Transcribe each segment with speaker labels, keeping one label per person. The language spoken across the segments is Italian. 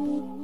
Speaker 1: Ooh.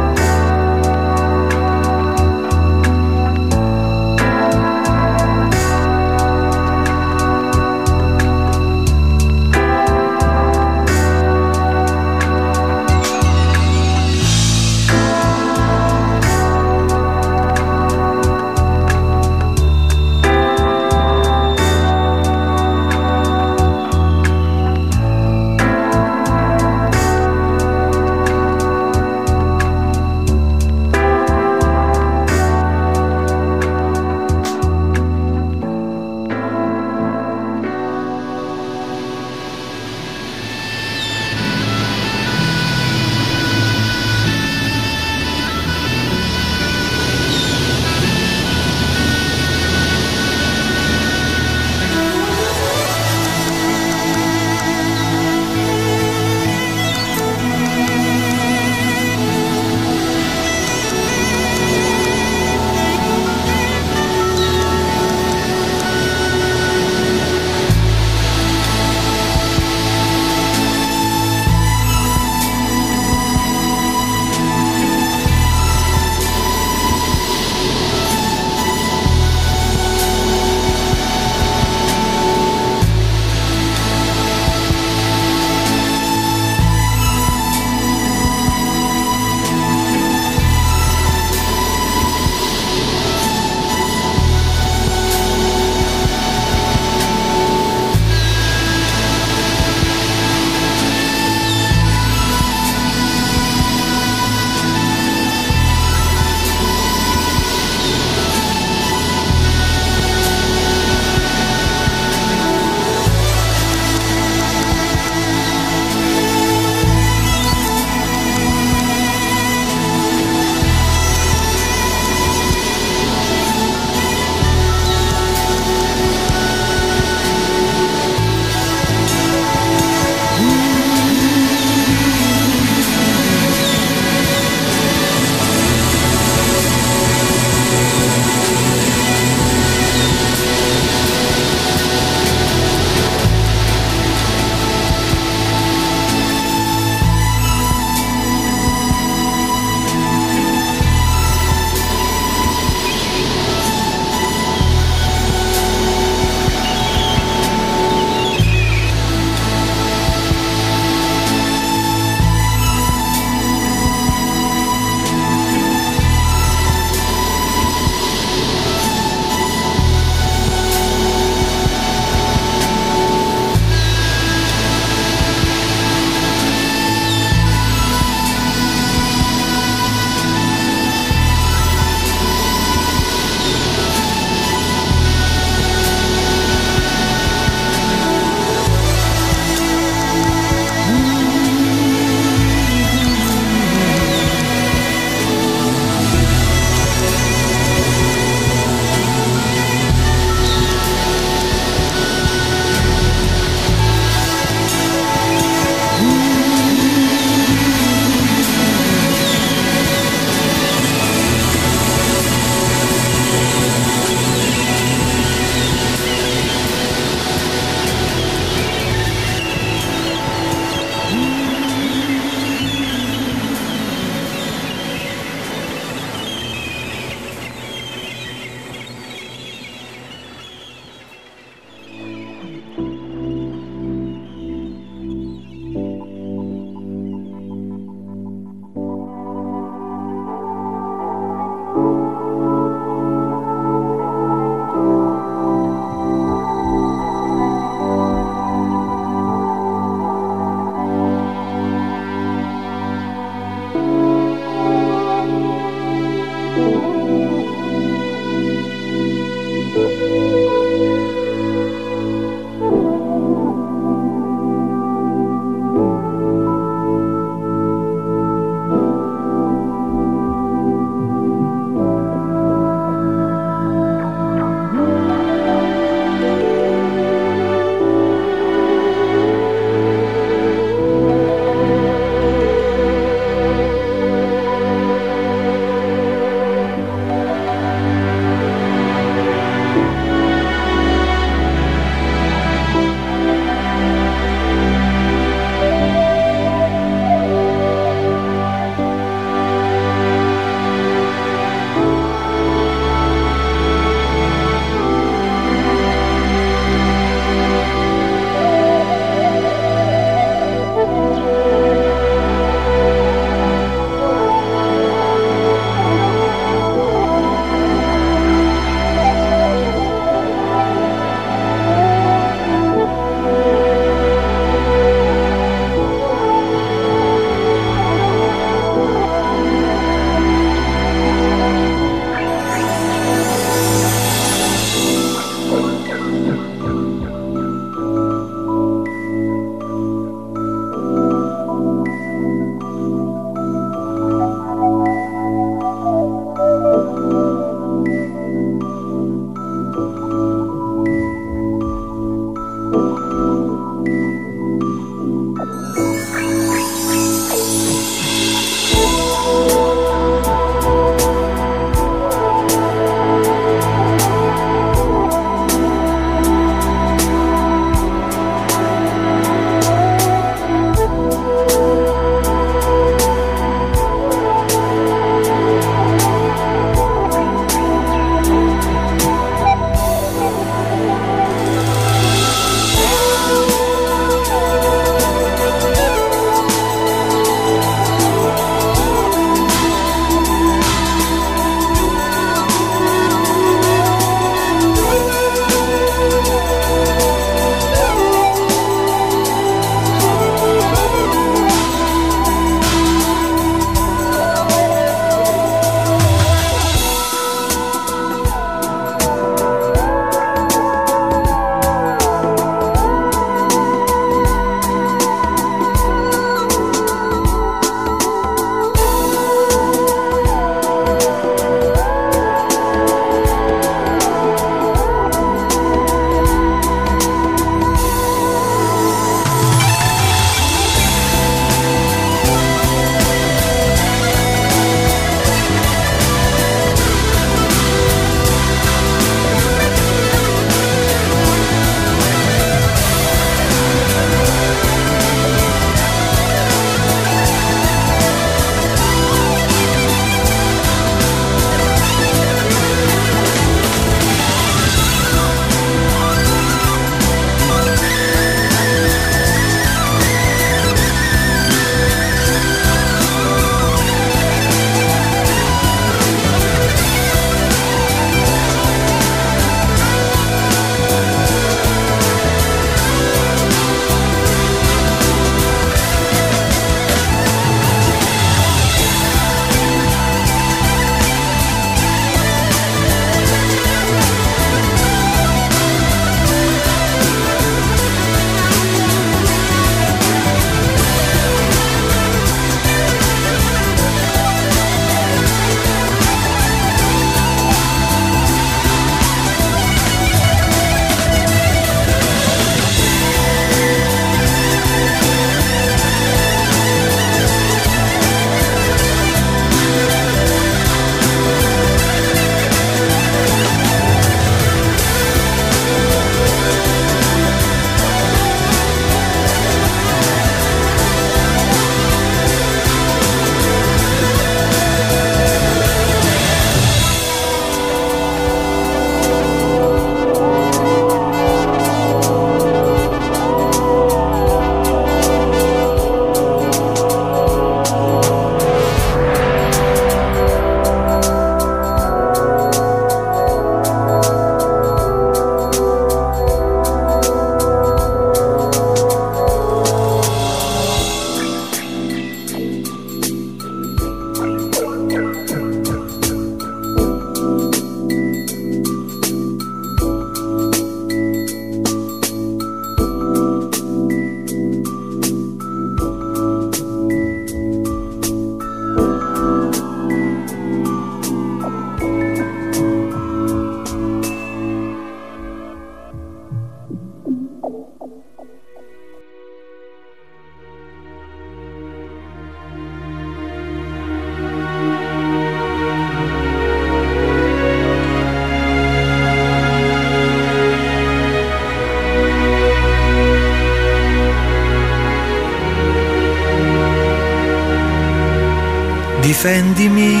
Speaker 1: Difendimi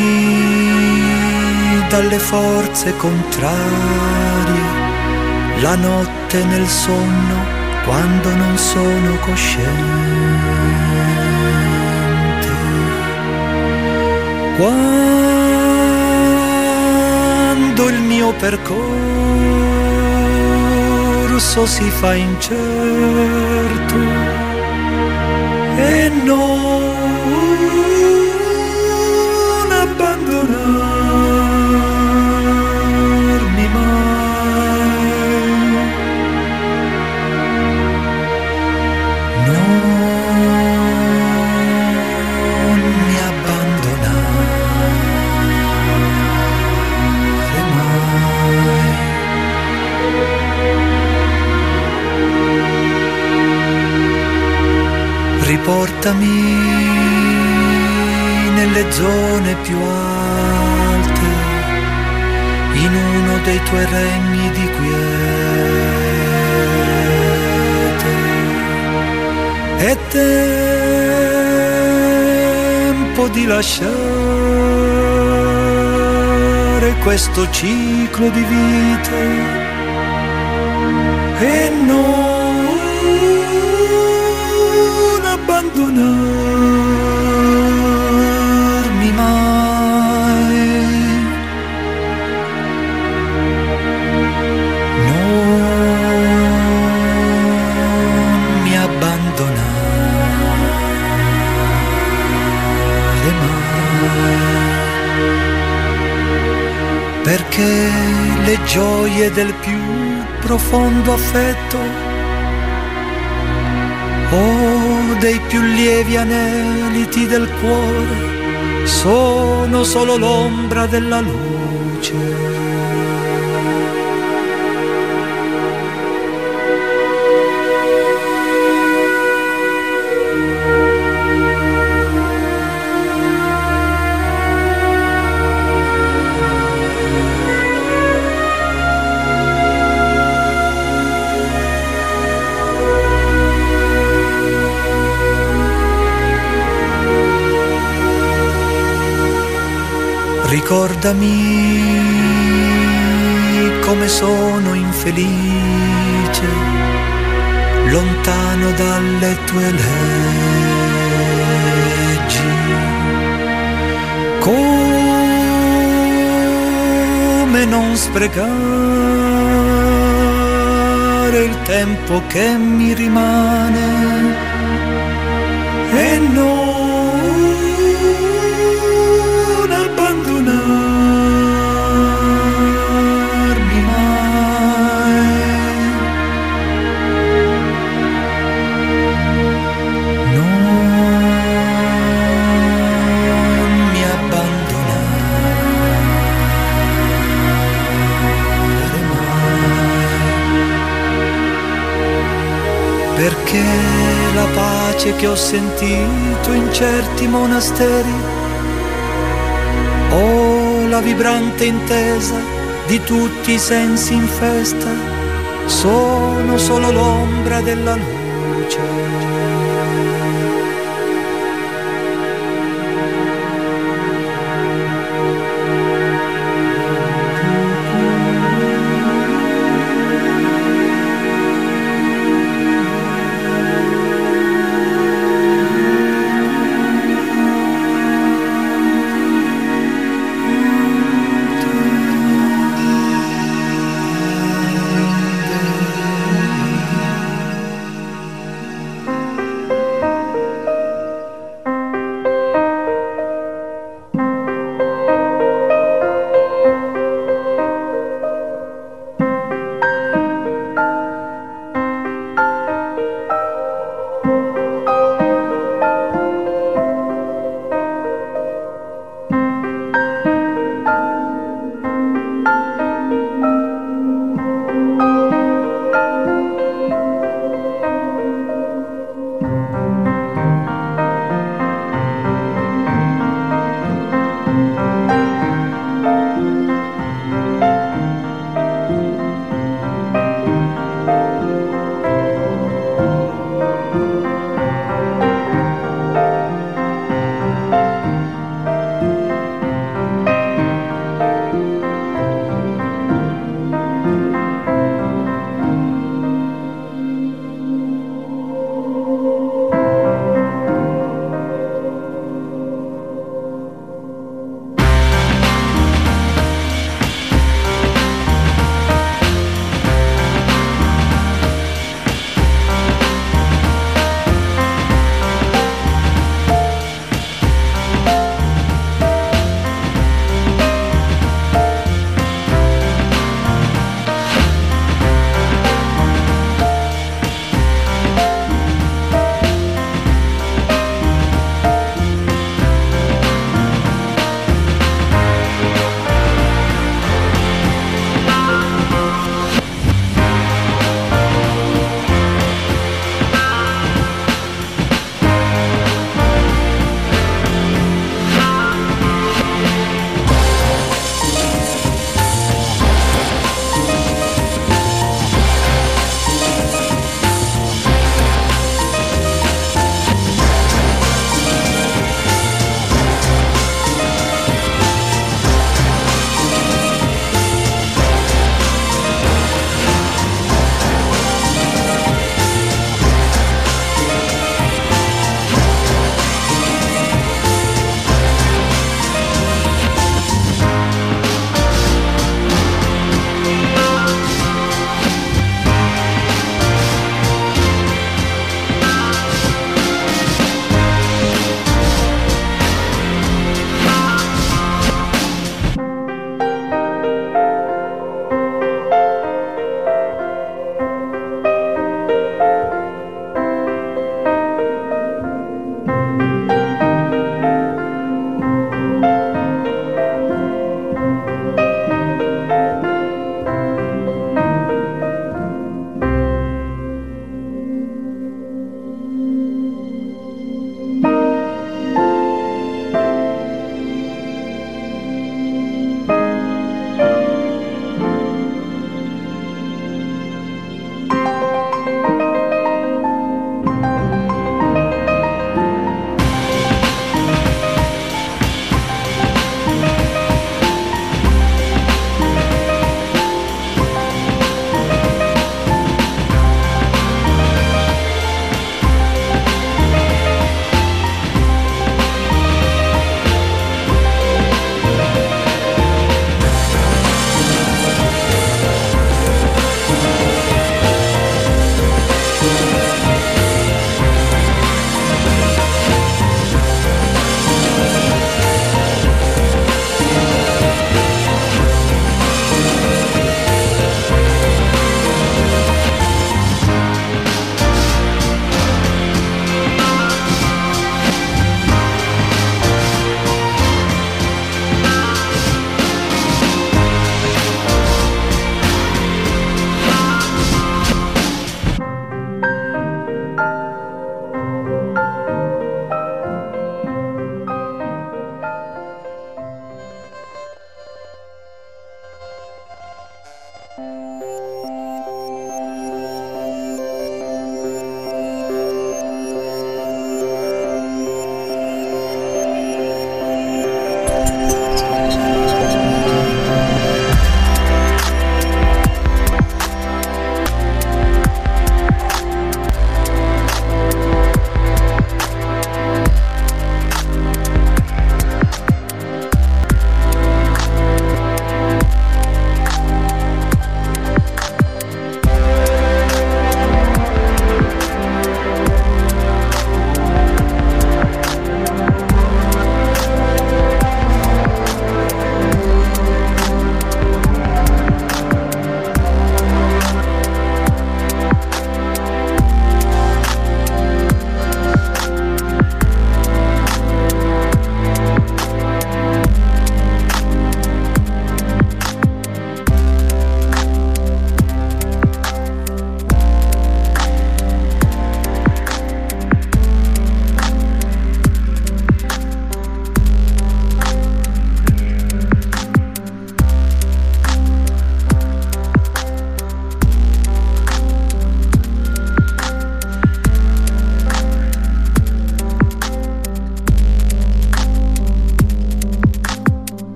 Speaker 1: dalle forze contrarie, la notte nel sonno quando non sono cosciente. Quando il mio percorso si fa incerto Riportami nelle zone più alte, in uno dei tuoi regni di quiete. È tempo di lasciare questo ciclo di vite e non abbandonarmi mai. Non mi abbandonare mai. Perché le gioie del più profondo affetto o dei più lievi aneliti del cuore sono solo l'ombra della luce. Ricordami come sono infelice, lontano dalle tue leggi. Come non sprecare il tempo che mi rimane Perché la pace che ho sentito in certi monasteri Oh, la vibrante intesa di tutti i sensi in festa, sono solo l'ombra della luce.